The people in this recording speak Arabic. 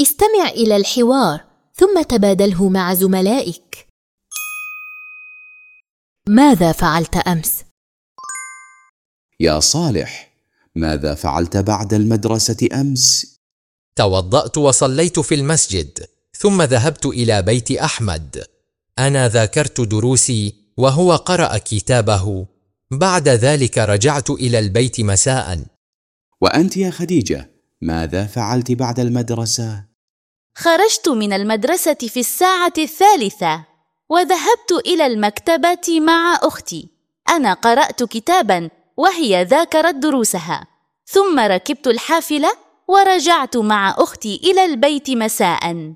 استمع إلى الحوار ثم تبادله مع زملائك ماذا فعلت أمس؟ يا صالح ماذا فعلت بعد المدرسة أمس؟ توضأت وصليت في المسجد ثم ذهبت إلى بيت أحمد أنا ذاكرت دروسي وهو قرأ كتابه بعد ذلك رجعت إلى البيت مساء وأنت يا خديجة ماذا فعلت بعد المدرسة؟ خرجت من المدرسة في الساعة الثالثة وذهبت إلى المكتبة مع أختي. أنا قرأت كتابا وهي ذاكرت دروسها. ثم ركبت الحافلة ورجعت مع أختي إلى البيت مساءً.